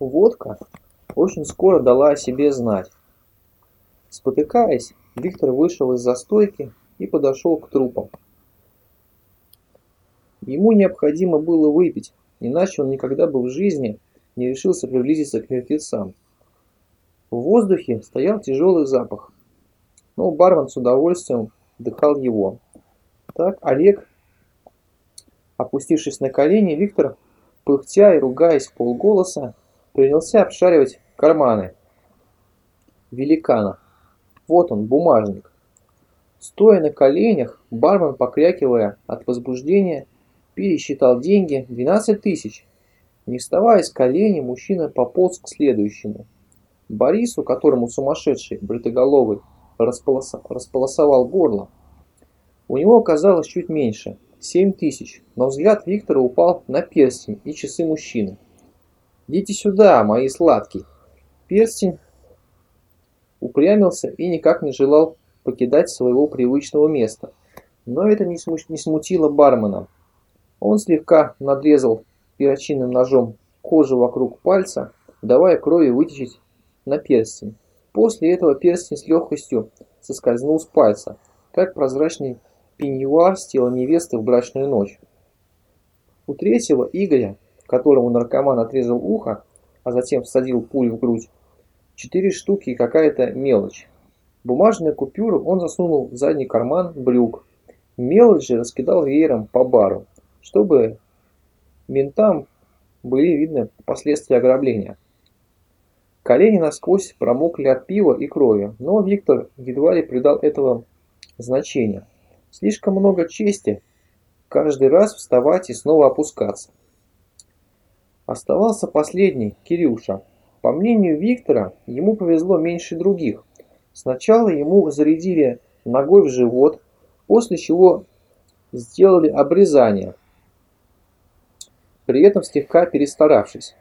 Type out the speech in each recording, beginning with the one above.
Водка очень скоро дала о себе знать. Спотыкаясь, Виктор вышел из застойки и подошел к трупам. Ему необходимо было выпить, иначе он никогда бы в жизни не решился приблизиться к мертвецам. В воздухе стоял тяжелый запах, но бармен с удовольствием вдыхал его. Так Олег, опустившись на колени, Виктор, пыхтя и ругаясь полголоса, принялся обшаривать карманы великана. Вот он, бумажник. Стоя на коленях, бармен, покрякивая от возбуждения, пересчитал деньги 12 тысяч. Не вставая с коленей, мужчина пополз к следующему. Борису, которому сумасшедший, бритоголовый, располоса, располосовал горло, у него оказалось чуть меньше – 7 тысяч, но взгляд Виктора упал на перстень и часы мужчины. «Идите сюда, мои сладкие!» Перстень упрямился и никак не желал покидать своего привычного места. Но это не смутило бармена. Он слегка надрезал перочинным ножом кожу вокруг пальца, давая крови вытечить на перстень. После этого перстень с легкостью соскользнул с пальца, как прозрачный пеньюар с тела невесты в брачную ночь. У третьего Игоря, которому наркоман отрезал ухо, а затем всадил пулю в грудь, четыре штуки и какая-то мелочь. Бумажную купюру он засунул в задний карман брюк. Мелочь же раскидал веером по бару, чтобы ментам были видны последствия ограбления. Колени насквозь промокли от пива и крови, но Виктор едва ли придал этого значения. Слишком много чести каждый раз вставать и снова опускаться. Оставался последний, Кирюша. По мнению Виктора, ему повезло меньше других. Сначала ему зарядили ногой в живот, после чего сделали обрезание, при этом слегка перестаравшись.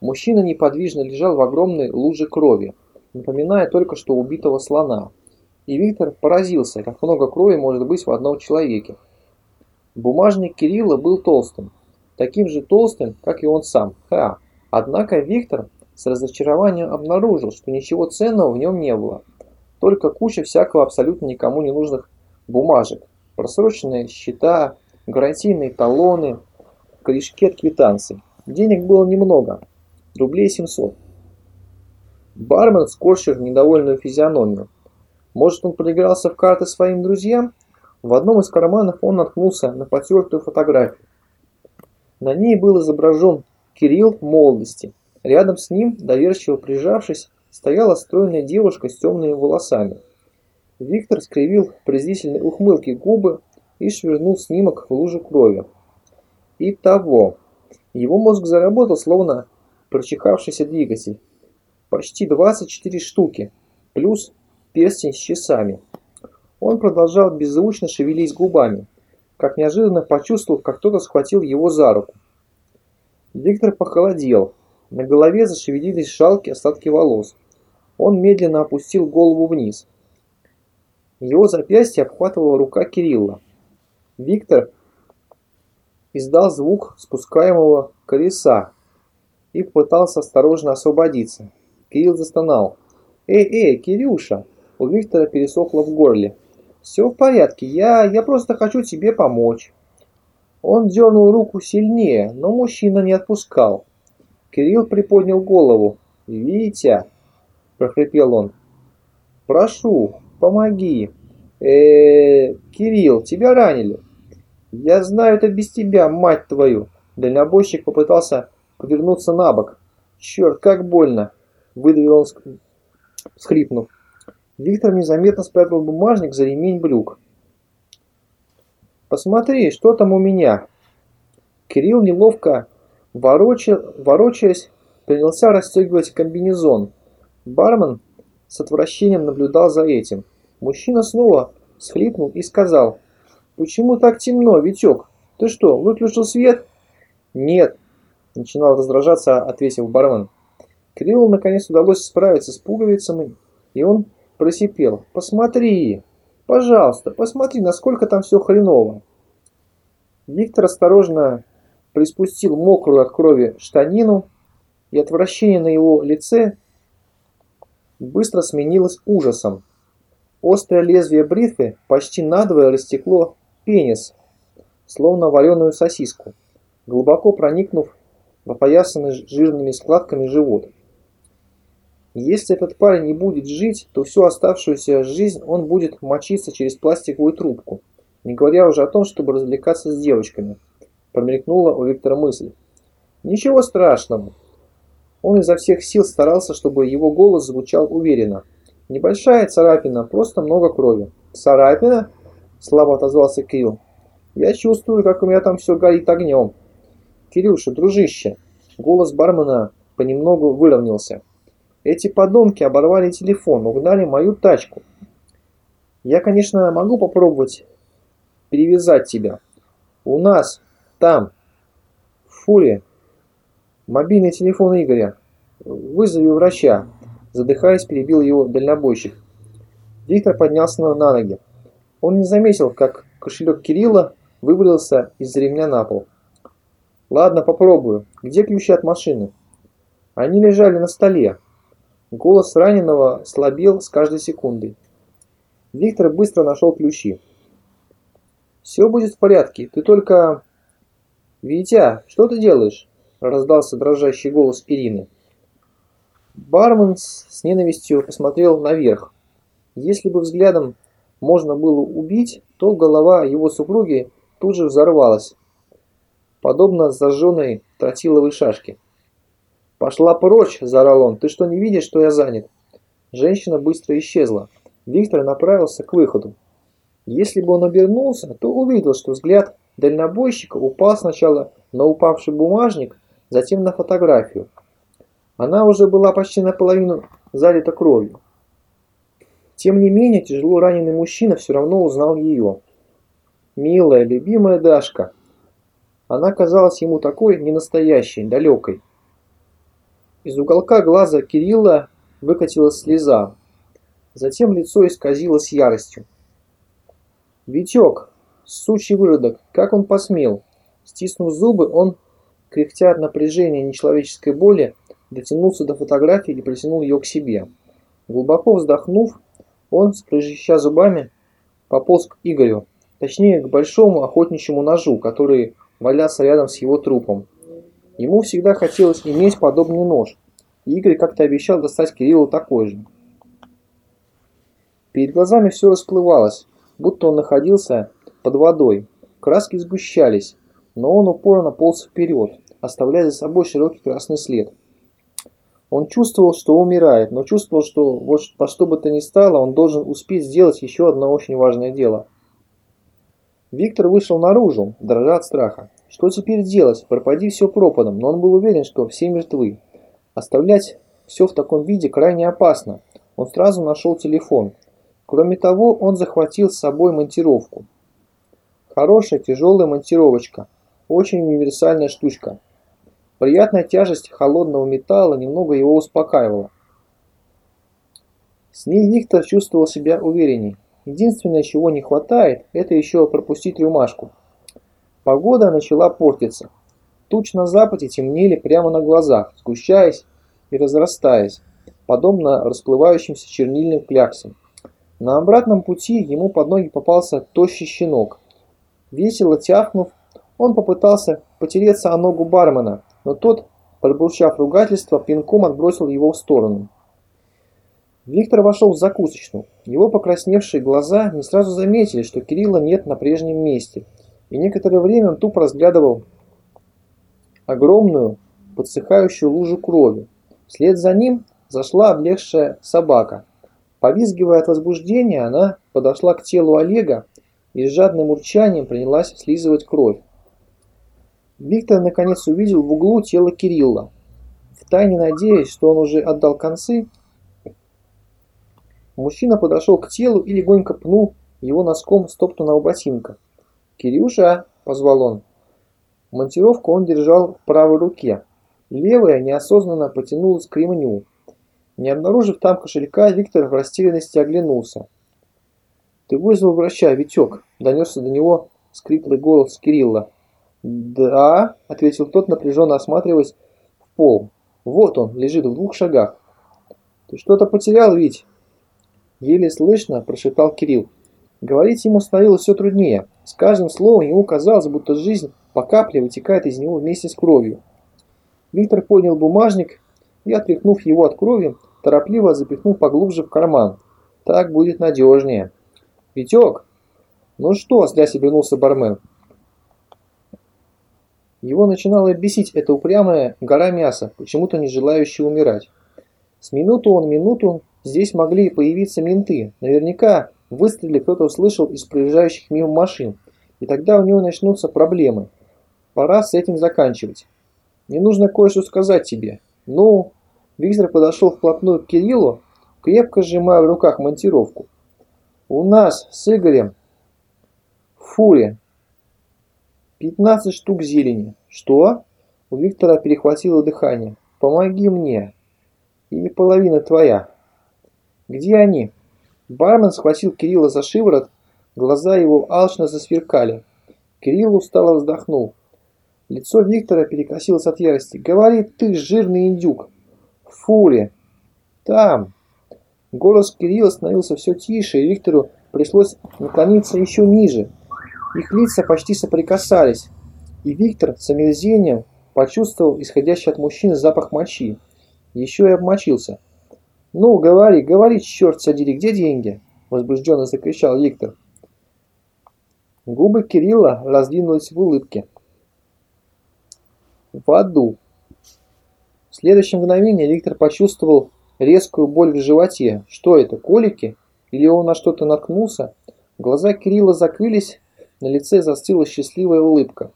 Мужчина неподвижно лежал в огромной луже крови, напоминая только что убитого слона. И Виктор поразился, как много крови может быть в одном человеке. Бумажник Кирилла был толстым, таким же толстым, как и он сам. Ха! Однако Виктор с разочарованием обнаружил, что ничего ценного в нем не было. Только куча всякого абсолютно никому не нужных бумажек. Просроченные счета, гарантийные талоны, корешки от квитанций. Денег было немного, рублей 700. Бармен скорчил недовольную физиономию. Может, он проигрался в карты своим друзьям? В одном из карманов он наткнулся на потертую фотографию. На ней был изображен Кирилл в молодости. Рядом с ним, доверчиво прижавшись, стояла стройная девушка с темными волосами. Виктор скривил презрительной ухмылки губы и швырнул снимок в лужу крови. Итого, его мозг заработал словно прочихавшийся двигатель. Почти 24 штуки, плюс перстень с часами. Он продолжал беззвучно шевелить губами, как неожиданно почувствовав, как кто-то схватил его за руку. Виктор похолодел. На голове зашевелились жалкие остатки волос. Он медленно опустил голову вниз. Его запястье обхватывала рука Кирилла. Виктор издал звук спускаемого колеса и попытался осторожно освободиться. Кирилл застонал. «Эй, эй, Кирюша!» У Виктора пересохло в горле. «Все в порядке, я, я просто хочу тебе помочь». Он дернул руку сильнее, но мужчина не отпускал. Кирилл приподнял голову. «Витя!» – прохрипел он. «Прошу, помоги!» э, -э Кирилл, тебя ранили!» «Я знаю это без тебя, мать твою!» Дальнобойщик попытался повернуться на бок. «Черт, как больно!» Выдавил он, схрипнув. Виктор незаметно спрятал бумажник за ремень брюк. «Посмотри, что там у меня!» Кирилл неловко, вороча, ворочаясь, принялся расстегивать комбинезон. Бармен с отвращением наблюдал за этим. Мужчина снова схлипнул и сказал, «Почему так темно, Витек? Ты что, выключил свет?» «Нет», – начинал раздражаться, ответил бармен. Кириллу наконец удалось справиться с пуговицами, и он просипел. «Посмотри! Пожалуйста, посмотри, насколько там все хреново!» Виктор осторожно приспустил мокрую от крови штанину и отвращение на его лице быстро сменилось ужасом. Острое лезвие бритвы почти надвое растекло пенис, словно вареную сосиску, глубоко проникнув в опоясанный жирными складками живот. Если этот парень не будет жить, то всю оставшуюся жизнь он будет мочиться через пластиковую трубку, не говоря уже о том, чтобы развлекаться с девочками. Промелькнула у Виктора мысль. Ничего страшного. Он изо всех сил старался, чтобы его голос звучал уверенно. Небольшая царапина, просто много крови. Царапина? Слабо отозвался Кирилл. Я чувствую, как у меня там все горит огнем. Кирюша, дружище. Голос бармена понемногу выровнялся. Эти подонки оборвали телефон, угнали мою тачку. Я, конечно, могу попробовать перевязать тебя. У нас, там, в фуре, мобильный телефон Игоря. Вызови врача. Задыхаясь, перебил его дальнобойщик. Виктор поднялся на ноги. Он не заметил, как кошелек Кирилла вывалился из ремня на пол. «Ладно, попробую. Где ключи от машины?» Они лежали на столе. Голос раненого слабел с каждой секундой. Виктор быстро нашел ключи. «Все будет в порядке, ты только...» «Витя, что ты делаешь?» раздался дрожащий голос Ирины. Бармен с ненавистью посмотрел наверх. Если бы взглядом можно было убить, то голова его супруги тут же взорвалась, подобно зажженной тротиловой шашке. «Пошла прочь!» – заорал он. «Ты что, не видишь, что я занят?» Женщина быстро исчезла. Виктор направился к выходу. Если бы он обернулся, то увидел, что взгляд дальнобойщика упал сначала на упавший бумажник, затем на фотографию. Она уже была почти наполовину залита кровью. Тем не менее, тяжело раненый мужчина все равно узнал ее. Милая, любимая Дашка. Она казалась ему такой ненастоящей, далекой. Из уголка глаза Кирилла выкатилась слеза. Затем лицо исказилось яростью. «Витек, сучий выродок, как он посмел?» Стиснув зубы, он, кряхтя от напряжения нечеловеческой боли, дотянулся до фотографии и притянул ее к себе. Глубоко вздохнув, он, скрежеща зубами, пополз к Игорю, точнее к большому охотничьему ножу, который валялся рядом с его трупом. Ему всегда хотелось иметь подобный нож, и Игорь как-то обещал достать Кириллу такой же. Перед глазами все расплывалось, будто он находился под водой. Краски сгущались, но он упорно полз вперед, оставляя за собой широкий красный след. Он чувствовал, что умирает, но чувствовал, что вот по что бы то ни стало, он должен успеть сделать еще одно очень важное дело. Виктор вышел наружу, дрожа от страха. Что теперь делать? Пропади все пропадом, но он был уверен, что все мертвы. Оставлять все в таком виде крайне опасно. Он сразу нашел телефон. Кроме того, он захватил с собой монтировку. Хорошая тяжелая монтировочка. Очень универсальная штучка. Приятная тяжесть холодного металла немного его успокаивала. С ней Виктор чувствовал себя уверенней. Единственное, чего не хватает, это еще пропустить рюмашку. Погода начала портиться. Туч на западе темнели прямо на глазах, сгущаясь и разрастаясь, подобно расплывающимся чернильным кляксам. На обратном пути ему под ноги попался тощий щенок. Весело тяхнув, он попытался потереться о ногу бармена, но тот, пробурчав ругательство, пинком отбросил его в сторону. Виктор вошел в закусочную. Его покрасневшие глаза не сразу заметили, что Кирилла нет на прежнем месте, и некоторое время он тупо разглядывал огромную, подсыхающую лужу крови. Вслед за ним зашла облегшая собака. Повизгивая от возбуждения, она подошла к телу Олега и с жадным урчанием принялась слизывать кровь. Виктор наконец увидел в углу тело Кирилла. Втайне надеясь, что он уже отдал концы, мужчина подошел к телу и легонько пнул его носком стоптанного ботинка. «Кирюша!» – позвал он. Монтировку он держал в правой руке. Левая неосознанно потянулась к ремню. Не обнаружив там кошелька, Виктор в растерянности оглянулся. «Ты вызвал врача, Витек!» – донесся до него скриплый голос Кирилла. «Да», — ответил тот, напряженно осматриваясь в пол. Вот он, лежит в двух шагах. Ты что-то потерял, Вить? Еле слышно прошептал Кирилл. Говорить ему становилось все труднее. С каждым словом ему казалось, будто жизнь по капле вытекает из него вместе с кровью. Виктор поднял бумажник и, отряхнув его от крови, торопливо запихнул поглубже в карман. Так будет надежнее. «Витек!» «Ну что?» – зря вернулся бармен. Его начинала бесить эта упрямая гора мяса, почему-то не желающая умирать. С минуту он минуту здесь могли появиться менты. Наверняка выстрелы кто-то услышал из проезжающих мимо машин, и тогда у него начнутся проблемы. Пора с этим заканчивать. Мне нужно кое-что сказать тебе. Ну, Виктор подошел вплотную к Кириллу, крепко сжимая в руках монтировку. У нас с Игорем в фуре 15 штук зелени. Что? У Виктора перехватило дыхание. Помоги мне. Или половина твоя. Где они? Бармен схватил Кирилла за шиворот, глаза его алчно засверкали. Кирилл устало вздохнул. Лицо Виктора перекосилось от ярости. «Говори ты, жирный индюк!» «Фуре!» «Там!» Голос Кирилла становился все тише, и Виктору пришлось наклониться еще ниже. Их лица почти соприкасались, и Виктор с омерзением почувствовал исходящий от мужчины запах мочи. Еще и обмочился. «Ну, говори, говори, черт садили, где деньги?» Возбужденно закричал Виктор. Губы Кирилла раздвинулись в улыбке. В аду. В следующее мгновение Виктор почувствовал резкую боль в животе. Что это, колики? Или он на что-то наткнулся? Глаза Кирилла закрылись, на лице застыла счастливая улыбка.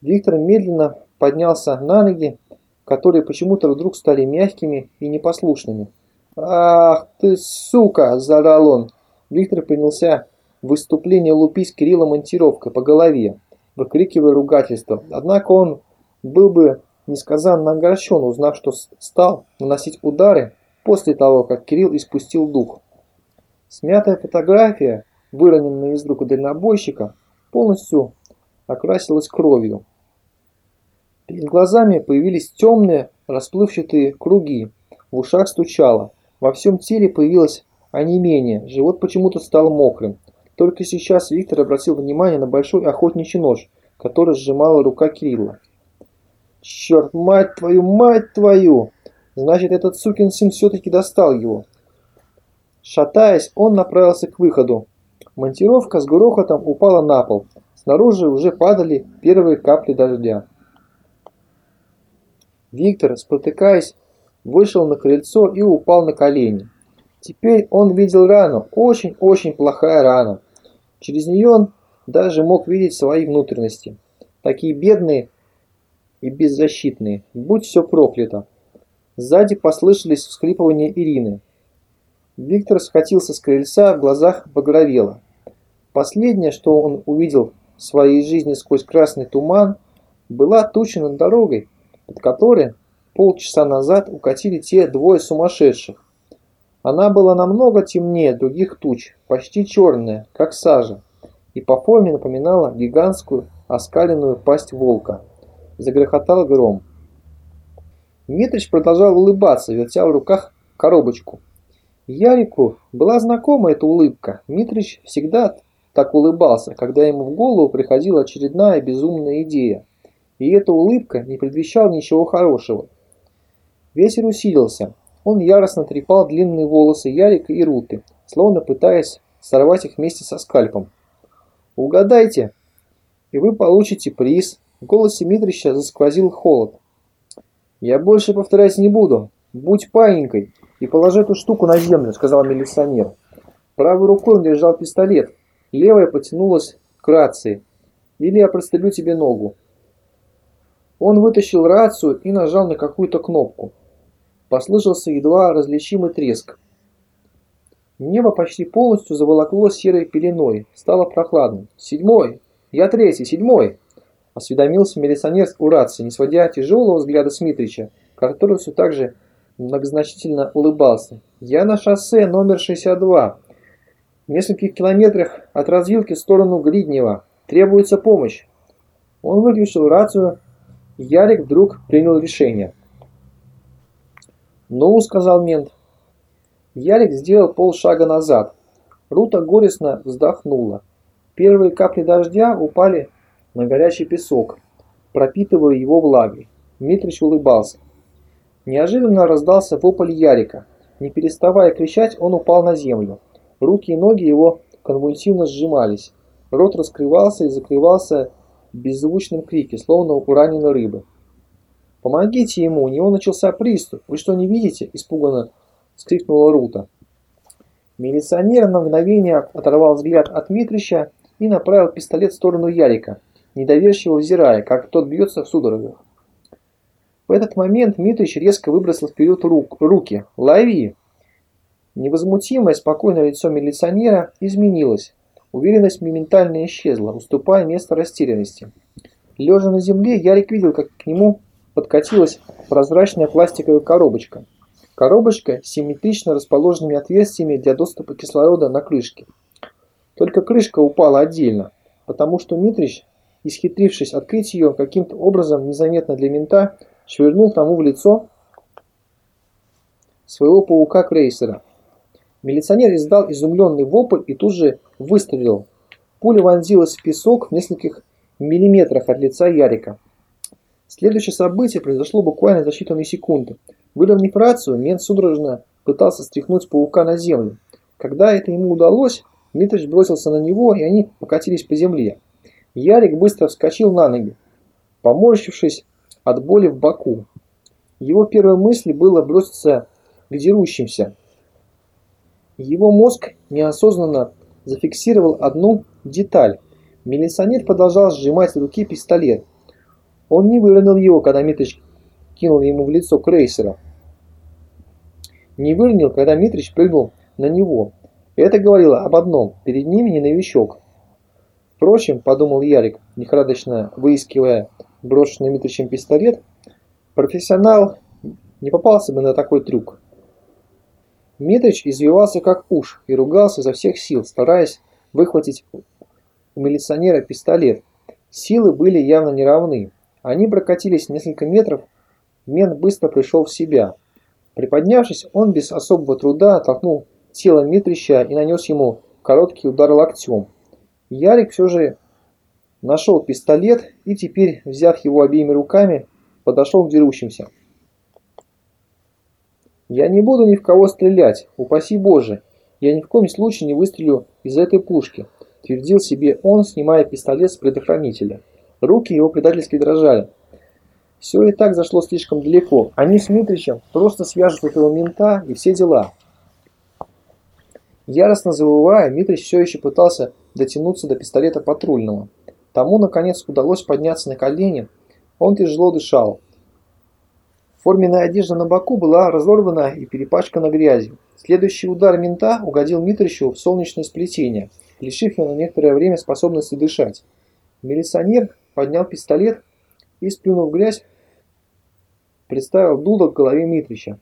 Виктор медленно поднялся на ноги, которые почему-то вдруг стали мягкими и непослушными. «Ах ты, сука!» – заорал он. Виктор принялся в выступление лупить Кирилла монтировкой по голове, выкрикивая ругательство. Однако он был бы несказанно огорчен, узнав, что стал наносить удары после того, как Кирилл испустил дух. Смятая фотография, выроненная из рук дальнобойщика, полностью окрасилась кровью. Перед глазами появились темные расплывчатые круги, в ушах стучало, во всем теле появилось онемение, живот почему-то стал мокрым. Только сейчас Виктор обратил внимание на большой охотничий нож, который сжимала рука Кирилла. «Черт, мать твою, мать твою!» Значит, этот сукин сын все-таки достал его. Шатаясь, он направился к выходу. Монтировка с грохотом упала на пол. Снаружи уже падали первые капли дождя. Виктор, спотыкаясь, вышел на крыльцо и упал на колени. Теперь он видел рану, очень-очень плохая рана. Через нее он даже мог видеть свои внутренности. Такие бедные и беззащитные. Будь все проклято. Сзади послышались всхлипывания Ирины. Виктор схватился с крыльца, в глазах багровело. Последнее, что он увидел в своей жизни сквозь красный туман, была туча над дорогой, под которой полчаса назад укатили те двое сумасшедших. Она была намного темнее других туч, почти черная, как сажа, и по форме напоминала гигантскую оскаленную пасть волка. Загрохотал гром. Митрич продолжал улыбаться, вертя в руках коробочку. Ярику была знакома эта улыбка. Митрич всегда так улыбался, когда ему в голову приходила очередная безумная идея. И эта улыбка не предвещала ничего хорошего. Ветер усилился. Он яростно трепал длинные волосы Ярика и Руты, словно пытаясь сорвать их вместе со скальпом. «Угадайте, и вы получите приз», в голосе Митрича засквозил холод. «Я больше повторять не буду. Будь паинькой и положи эту штуку на землю», — сказал милиционер. Правой рукой он держал пистолет, левая потянулась к рации. «Или я прострелю тебе ногу». Он вытащил рацию и нажал на какую-то кнопку. Послышался едва различимый треск. Небо почти полностью заволокло серой пеленой. Стало прохладно. «Седьмой! Я третий! Седьмой!» Осведомился милиционер у рации, не сводя тяжелого взгляда с Митрича, который все так же многозначительно улыбался. «Я на шоссе номер 62. В нескольких километрах от развилки в сторону Гриднева. Требуется помощь». Он выключил рацию. Ярик вдруг принял решение. «Ну», — сказал мент. Ярик сделал полшага назад. Рута горестно вздохнула. Первые капли дождя упали на горячий песок, пропитывая его влагой. Митрич улыбался. Неожиданно раздался вопль Ярика. Не переставая кричать, он упал на землю. Руки и ноги его конвульсивно сжимались. Рот раскрывался и закрывался в беззвучном крике, словно у раненой рыбы. «Помогите ему, у него начался приступ. Вы что, не видите?» – испуганно вскрикнула Рута. Милиционер на мгновение оторвал взгляд от Митрича и направил пистолет в сторону Ярика, недоверчиво взирая, как тот бьется в судорогах. В этот момент Митрич резко выбросил вперед рук, руки. «Лови!» Невозмутимое, спокойное лицо милиционера изменилось. Уверенность моментально исчезла, уступая место растерянности. Лежа на земле, Ярик видел, как к нему подкатилась прозрачная пластиковая коробочка. Коробочка с симметрично расположенными отверстиями для доступа кислорода на крышке. Только крышка упала отдельно, потому что Митрич, исхитрившись открыть ее, каким-то образом незаметно для мента, швырнул тому в лицо своего паука-крейсера. Милиционер издал изумленный вопль и тут же выстрелил. Пуля вонзилась в песок в нескольких миллиметрах от лица Ярика. Следующее событие произошло буквально за считанные секунды. Выровняв рацию, мент судорожно пытался стряхнуть паука на землю. Когда это ему удалось, Митрич бросился на него, и они покатились по земле. Ярик быстро вскочил на ноги, поморщившись от боли в боку. Его первой мыслью было броситься к дерущимся. Его мозг неосознанно зафиксировал одну деталь. Милиционер продолжал сжимать в руке пистолет. Он не выронил его, когда Митрич кинул ему в лицо крейсера. Не выронил, когда Митрич прыгнул на него. Это говорило об одном, перед ними не новичок. Впрочем, подумал Ярик, лихорадочно выискивая брошенный Митричем пистолет, профессионал не попался бы на такой трюк. Митрич извивался как уж и ругался изо всех сил, стараясь выхватить у милиционера пистолет. Силы были явно неравны. Они прокатились несколько метров, мент быстро пришел в себя. Приподнявшись, он без особого труда оттолкнул тело Митрича и нанес ему короткий удар локтем. Ярик все же нашел пистолет и теперь, взяв его обеими руками, подошел к дерущимся. «Я не буду ни в кого стрелять, упаси Боже! Я ни в коем случае не выстрелю из этой пушки», твердил себе он, снимая пистолет с предохранителя. Руки его предательски дрожали. Все и так зашло слишком далеко. Они с Митричем просто свяжут этого мента и все дела. Яростно завывая, Митрич все еще пытался дотянуться до пистолета патрульного. Тому, наконец, удалось подняться на колени. Он тяжело дышал. Форменная одежда на боку была разорвана и перепачкана грязью. Следующий удар мента угодил Митричу в солнечное сплетение, лишив его на некоторое время способности дышать. Милиционер поднял пистолет и, сплюнув грязь, представил дуло к голове Митрича.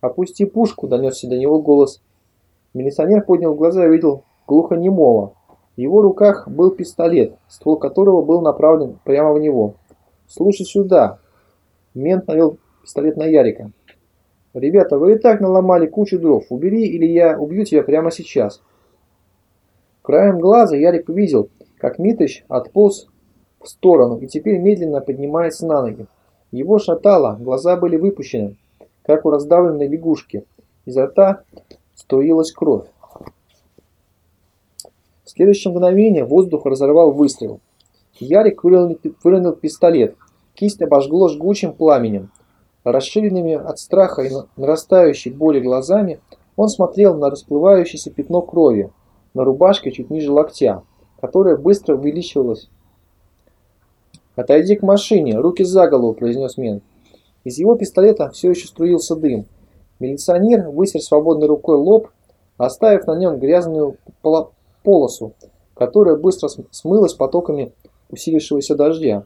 «Опусти пушку!» – донесся до него голос. Милиционер поднял глаза и увидел глухонемого. В его руках был пистолет, ствол которого был направлен прямо в него. «Слушай сюда!» Мент навел пистолет на Ярика. «Ребята, вы и так наломали кучу дров. Убери, или я убью тебя прямо сейчас». Краем глаза Ярик увидел, как Митрич отполз в сторону и теперь медленно поднимается на ноги. Его шатало, глаза были выпущены, как у раздавленной лягушки. Изо рта струилась кровь. В следующее мгновение воздух разорвал выстрел. Ярик выронил пистолет. Кисть обожгло жгучим пламенем. Расширенными от страха и нарастающей боли глазами он смотрел на расплывающееся пятно крови на рубашке чуть ниже локтя, которое быстро увеличивалось «Отойди к машине, руки за голову», – произнес мент. Из его пистолета все еще струился дым. Милиционер вытер свободной рукой лоб, оставив на нем грязную полосу, которая быстро смылась потоками усилившегося дождя.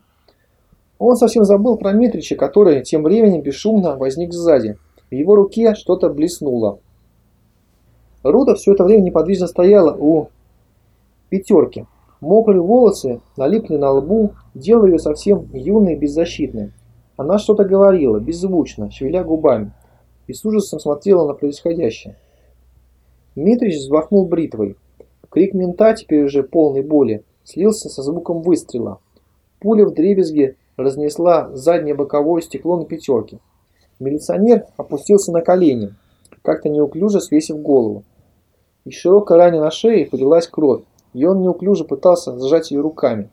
Он совсем забыл про Митрича, который тем временем бесшумно возник сзади. В его руке что-то блеснуло. Руда все это время неподвижно стояла у пятерки. Мокрые волосы налипли на лбу, делая ее совсем юной и беззащитной. Она что-то говорила, беззвучно, шевеля губами. и с ужасом смотрела на происходящее. Митрич взмахнул бритвой. Крик мента, теперь уже полный боли, слился со звуком выстрела. Пуля в дребезге разнесла заднее боковое стекло на пятерке. Милиционер опустился на колени, как-то неуклюже свесив голову. Из широкой раны на шее полилась кровь, и он неуклюже пытался сжать ее руками.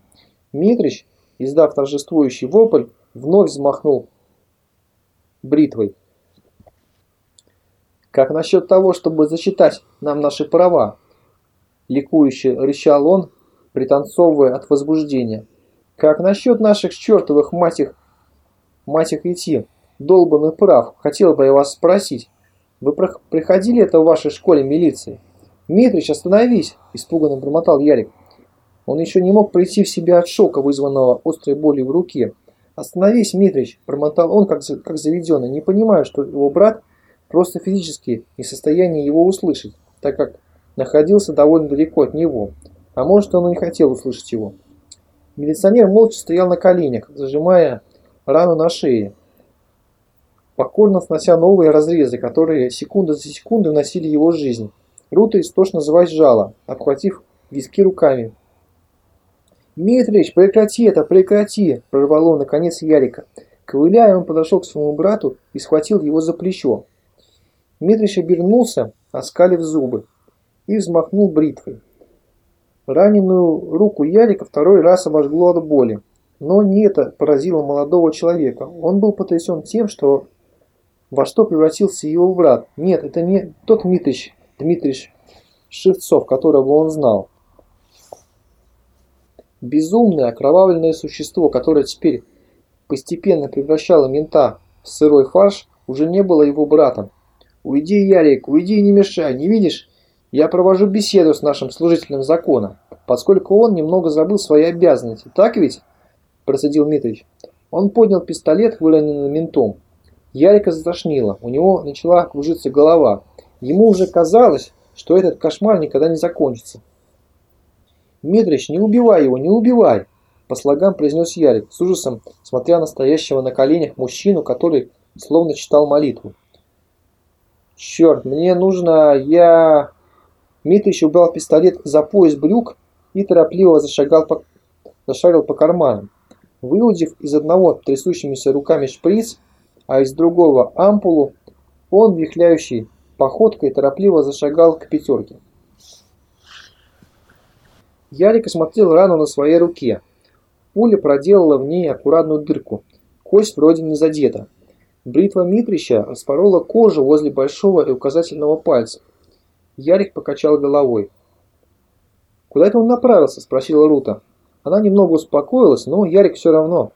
Митрич, издав торжествующий вопль, вновь взмахнул бритвой. «Как насчет того, чтобы зачитать нам наши права?» Ликующе рычал он, пританцовывая от возбуждения. «Как насчет наших чертовых мать их, мать их идти, долбанных прав, хотел бы я вас спросить. Вы приходили это в вашей школе милиции?» «Митрич, остановись!» – испуганно бормотал Ярик. Он еще не мог прийти в себя от шока, вызванного острой болью в руке. «Остановись, Митрич!» – промотал он, как, как заведенный, не понимая, что его брат просто физически не в состоянии его услышать, так как находился довольно далеко от него, а может он и не хотел услышать его. Милиционер молча стоял на коленях, зажимая рану на шее, покорно снося новые разрезы, которые секунда за секундой вносили его жизнь. Рута истошно завизжала, обхватив виски руками. «Митрич, прекрати это, прекрати!» – прорвало он наконец Ярика. Ковыляя, он подошел к своему брату и схватил его за плечо. Митрич обернулся, оскалив зубы, и взмахнул бритвой. Раненую руку Ярика второй раз обожгло от боли. Но не это поразило молодого человека. Он был потрясен тем, что во что превратился его брат. Нет, это не тот Митрич, Дмитрий Шевцов, которого он знал. Безумное, окровавленное существо, которое теперь постепенно превращало мента в сырой фарш, уже не было его братом. «Уйди, Ярик, уйди не мешай, не видишь? Я провожу беседу с нашим служителем закона, поскольку он немного забыл свои обязанности, так ведь?» Процедил Митрич. Он поднял пистолет, выроненный ментом. Ярика затошнило, у него начала кружиться голова. Ему уже казалось, что этот кошмар никогда не закончится. «Митрич, не убивай его, не убивай!» По слогам произнес Ярик, с ужасом смотря на стоящего на коленях мужчину, который словно читал молитву. «Черт, мне нужно... я...» Митрич убрал пистолет за пояс брюк и торопливо зашагал по... зашагал по карманам. Выудив из одного трясущимися руками шприц, а из другого ампулу, он, вихляющий походкой торопливо зашагал к пятерке. Ярик осмотрел рану на своей руке. Пуля проделала в ней аккуратную дырку. Кость вроде не задета. Бритва Митрича распорола кожу возле большого и указательного пальца. Ярик покачал головой. «Куда это он направился?» – спросила Рута. Она немного успокоилась, но Ярик все равно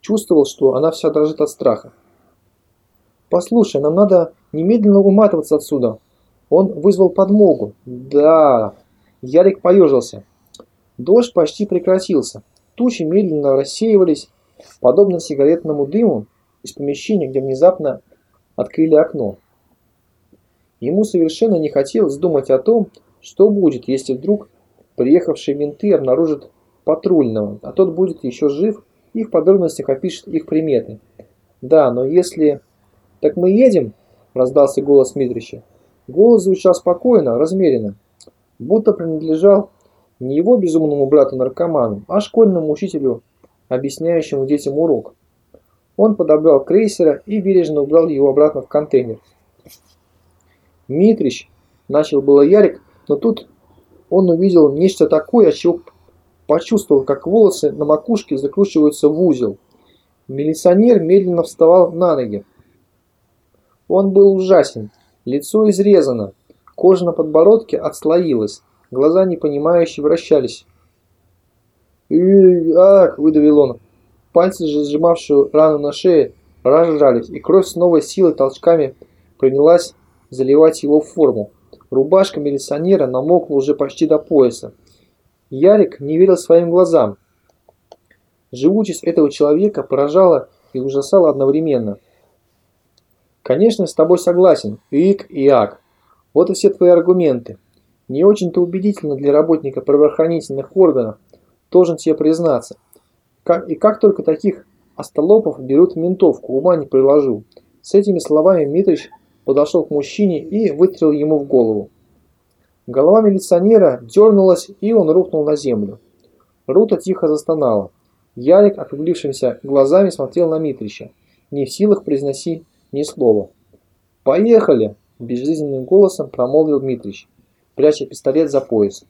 чувствовал, что она вся дрожит от страха. «Послушай, нам надо немедленно уматываться отсюда». Он вызвал подмогу. «Да...» Ярик поежился. Дождь почти прекратился. Тучи медленно рассеивались, подобно сигаретному дыму из помещения, где внезапно открыли окно. Ему совершенно не хотелось думать о том, что будет, если вдруг приехавшие менты обнаружат патрульного, а тот будет еще жив и в подробностях опишет их приметы. Да, но если «Так мы едем?» – раздался голос Митрича. Голос звучал спокойно, размеренно, будто принадлежал не его безумному брату-наркоману, а школьному учителю, объясняющему детям урок. Он подобрал крейсера и бережно убрал его обратно в контейнер. «Митрич!» – начал было Ярик, но тут он увидел нечто такое, от чего почувствовал, как волосы на макушке закручиваются в узел. Милиционер медленно вставал на ноги. Он был ужасен. Лицо изрезано, кожа на подбородке отслоилась, глаза непонимающе вращались. Ах!» – выдавил он. Пальцы, сжимавшие рану на шее, разжались, и кровь с новой силой толчками принялась заливать его форму. Рубашка милиционера намокла уже почти до пояса. Ярик не верил своим глазам. Живучесть этого человека поражала и ужасала одновременно – Конечно, с тобой согласен, ик и ак. Вот и все твои аргументы. Не очень-то убедительно для работника правоохранительных органов, должен тебе признаться. Как, и как только таких остолопов берут в ментовку, ума не приложу. С этими словами Митрич подошел к мужчине и выстрелил ему в голову. Голова милиционера дернулась, и он рухнул на землю. Рута тихо застонала. Ярик, округлившимися глазами, смотрел на Митрича, не в силах произносить ни слова. «Поехали!» – безжизненным голосом промолвил Митрич, пряча пистолет за пояс.